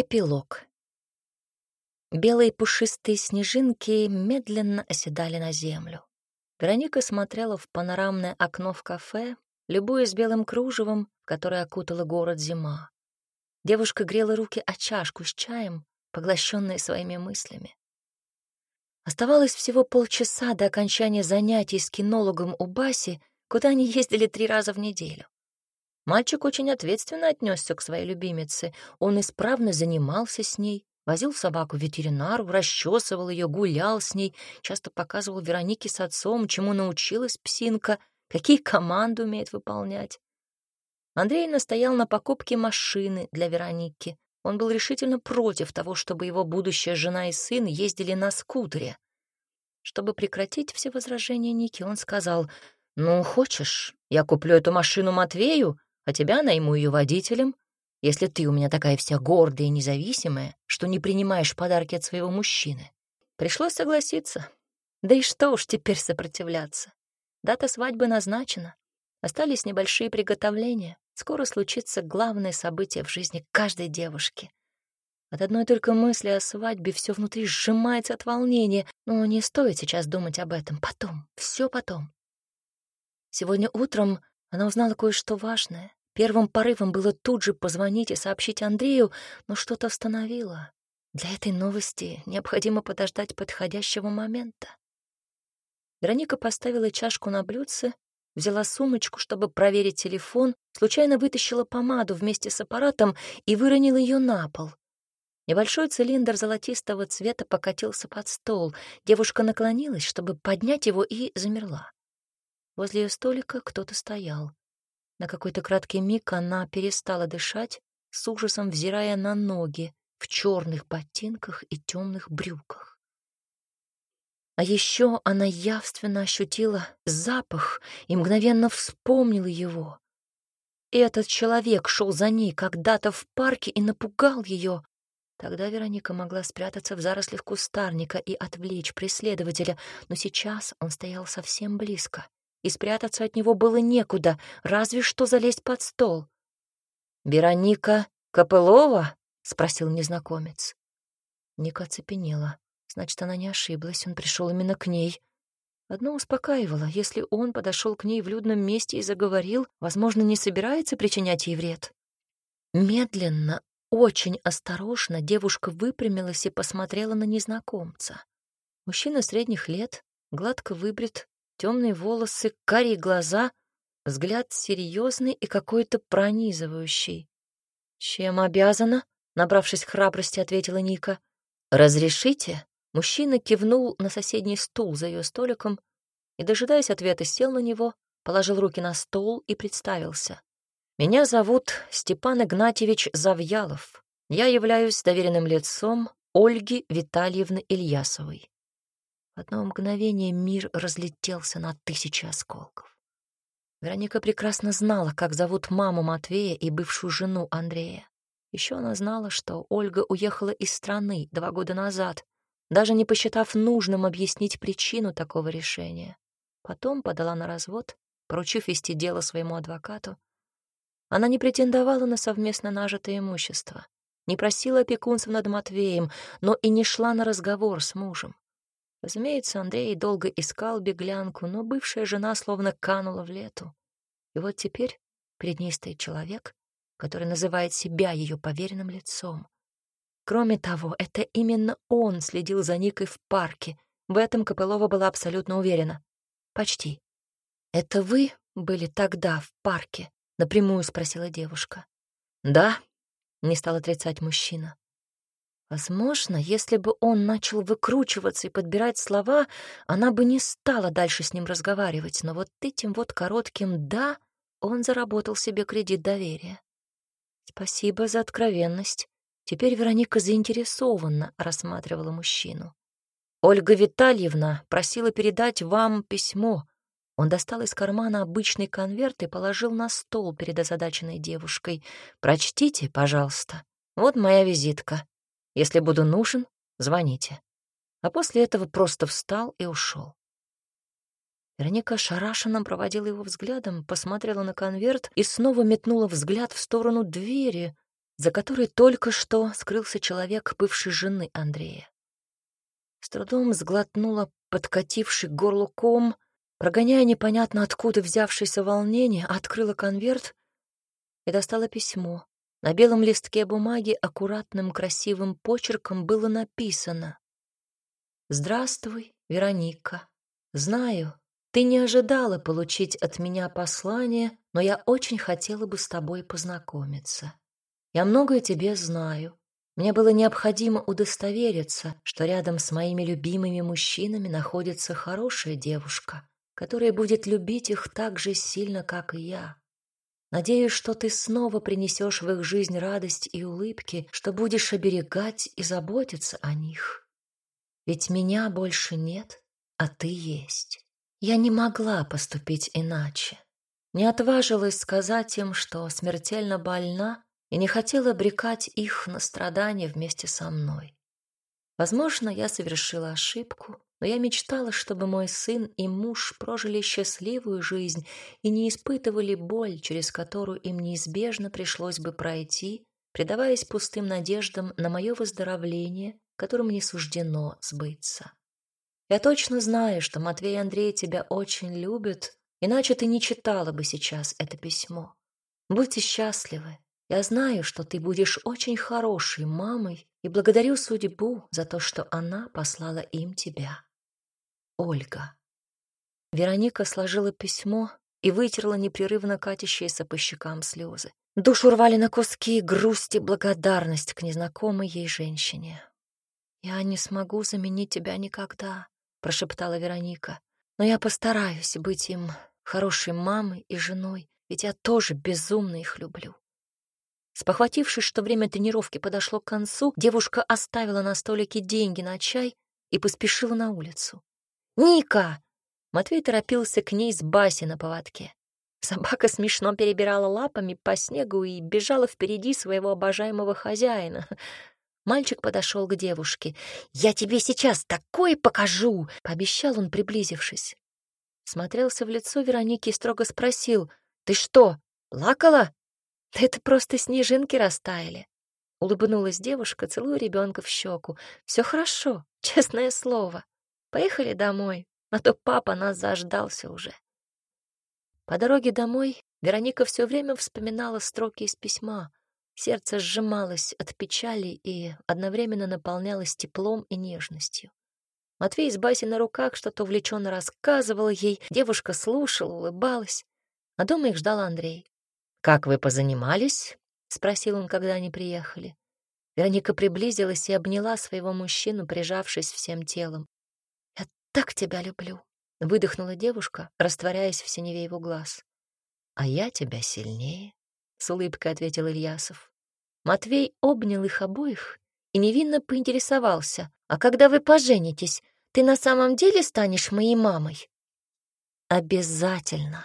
Эпилог. Белые пушистые снежинки медленно оседали на землю. Вероника смотрела в панорамное окно в кафе, любуясь белым кружевом, которое окутало город зима. Девушка грела руки о чашку с чаем, поглощенная своими мыслями. Оставалось всего полчаса до окончания занятий с кинологом у Баси, куда они ездили три раза в неделю. Мальчик очень ответственно отнесся к своей любимице. Он исправно занимался с ней, возил собаку ветеринару, расчесывал ее, гулял с ней, часто показывал Веронике с отцом, чему научилась псинка, какие команды умеет выполнять. Андрей настоял на покупке машины для Вероники. Он был решительно против того, чтобы его будущая жена и сын ездили на скутере. Чтобы прекратить все возражения Ники, он сказал, «Ну, хочешь, я куплю эту машину Матвею, а тебя найму ее водителем, если ты у меня такая вся гордая и независимая, что не принимаешь подарки от своего мужчины. Пришлось согласиться. Да и что уж теперь сопротивляться. Дата свадьбы назначена. Остались небольшие приготовления. Скоро случится главное событие в жизни каждой девушки. От одной только мысли о свадьбе все внутри сжимается от волнения, но не стоит сейчас думать об этом. Потом, все потом. Сегодня утром она узнала кое-что важное. Первым порывом было тут же позвонить и сообщить Андрею, но что-то остановило. Для этой новости необходимо подождать подходящего момента. Вероника поставила чашку на блюдце, взяла сумочку, чтобы проверить телефон, случайно вытащила помаду вместе с аппаратом и выронила ее на пол. Небольшой цилиндр золотистого цвета покатился под стол. Девушка наклонилась, чтобы поднять его, и замерла. Возле ее столика кто-то стоял. На какой-то краткий миг она перестала дышать, с ужасом взирая на ноги в черных ботинках и темных брюках. А еще она явственно ощутила запах и мгновенно вспомнила его. Этот человек шел за ней когда-то в парке и напугал ее. Тогда Вероника могла спрятаться в зарослях кустарника и отвлечь преследователя, но сейчас он стоял совсем близко и спрятаться от него было некуда, разве что залезть под стол. «Вероника Копылова?» — спросил незнакомец. Ника оцепенела. Значит, она не ошиблась, он пришел именно к ней. Одно успокаивало, если он подошел к ней в людном месте и заговорил, возможно, не собирается причинять ей вред. Медленно, очень осторожно девушка выпрямилась и посмотрела на незнакомца. Мужчина средних лет, гладко выбрит, темные волосы, карие глаза, взгляд серьезный и какой-то пронизывающий. «Чем обязана?» — набравшись храбрости, ответила Ника. «Разрешите?» Мужчина кивнул на соседний стул за ее столиком и, дожидаясь ответа, сел на него, положил руки на стол и представился. «Меня зовут Степан Игнатьевич Завьялов. Я являюсь доверенным лицом Ольги Витальевны Ильясовой одно мгновение мир разлетелся на тысячи осколков. Вероника прекрасно знала, как зовут маму Матвея и бывшую жену Андрея. Еще она знала, что Ольга уехала из страны два года назад, даже не посчитав нужным объяснить причину такого решения. Потом подала на развод, поручив вести дело своему адвокату. Она не претендовала на совместно нажитое имущество, не просила опекунства над Матвеем, но и не шла на разговор с мужем. Разумеется, Андрей долго искал беглянку, но бывшая жена словно канула в лету. И вот теперь перед ней стоит человек, который называет себя ее поверенным лицом. Кроме того, это именно он следил за Никой в парке. В этом Копылова была абсолютно уверена. Почти. «Это вы были тогда в парке?» — напрямую спросила девушка. «Да», — не стал отрицать мужчина. Возможно, если бы он начал выкручиваться и подбирать слова, она бы не стала дальше с ним разговаривать, но вот этим вот коротким «да» он заработал себе кредит доверия. Спасибо за откровенность. Теперь Вероника заинтересованно рассматривала мужчину. Ольга Витальевна просила передать вам письмо. Он достал из кармана обычный конверт и положил на стол перед озадаченной девушкой. «Прочтите, пожалуйста. Вот моя визитка. Если буду нужен, звоните. А после этого просто встал и ушел. Вероника шарашенно проводила его взглядом, посмотрела на конверт и снова метнула взгляд в сторону двери. за которой только что скрылся человек бывшей жены Андрея. С трудом сглотнула подкативший горло ком, прогоняя непонятно откуда взявшееся волнение, открыла конверт и достала письмо. На белом листке бумаги аккуратным красивым почерком было написано «Здравствуй, Вероника. Знаю, ты не ожидала получить от меня послание, но я очень хотела бы с тобой познакомиться. Я многое тебе знаю. Мне было необходимо удостовериться, что рядом с моими любимыми мужчинами находится хорошая девушка, которая будет любить их так же сильно, как и я. Надеюсь, что ты снова принесешь в их жизнь радость и улыбки, что будешь оберегать и заботиться о них. Ведь меня больше нет, а ты есть. Я не могла поступить иначе. Не отважилась сказать им, что смертельно больна и не хотела обрекать их на страдания вместе со мной. Возможно, я совершила ошибку, но я мечтала, чтобы мой сын и муж прожили счастливую жизнь и не испытывали боль, через которую им неизбежно пришлось бы пройти, предаваясь пустым надеждам на мое выздоровление, которым не суждено сбыться. Я точно знаю, что Матвей и Андрей тебя очень любят, иначе ты не читала бы сейчас это письмо. Будьте счастливы, я знаю, что ты будешь очень хорошей мамой и благодарю судьбу за то, что она послала им тебя. Ольга. Вероника сложила письмо и вытерла непрерывно катящиеся по щекам слезы. Душу рвали на куски грусть и благодарность к незнакомой ей женщине. «Я не смогу заменить тебя никогда», — прошептала Вероника. «Но я постараюсь быть им хорошей мамой и женой, ведь я тоже безумно их люблю. Спохватившись, что время тренировки подошло к концу, девушка оставила на столике деньги на чай и поспешила на улицу. «Ника!» Матвей торопился к ней с Баси на поводке. Собака смешно перебирала лапами по снегу и бежала впереди своего обожаемого хозяина. Мальчик подошел к девушке. «Я тебе сейчас такое покажу!» — пообещал он, приблизившись. Смотрелся в лицо Вероники и строго спросил. «Ты что, плакала?» Это просто снежинки растаяли. Улыбнулась девушка, целуя ребенка в щеку. Все хорошо, честное слово. Поехали домой, а то папа нас заждался уже. По дороге домой Вероника все время вспоминала строки из письма. Сердце сжималось от печали и одновременно наполнялось теплом и нежностью. Матвей с Басей на руках что-то увлеченно рассказывал ей, девушка слушала, улыбалась. А дома их ждал Андрей. «Как вы позанимались?» — спросил он, когда они приехали. Вероника приблизилась и обняла своего мужчину, прижавшись всем телом. «Я так тебя люблю!» — выдохнула девушка, растворяясь в синеве его глаз. «А я тебя сильнее», — с улыбкой ответил Ильясов. Матвей обнял их обоих и невинно поинтересовался. «А когда вы поженитесь, ты на самом деле станешь моей мамой?» «Обязательно!»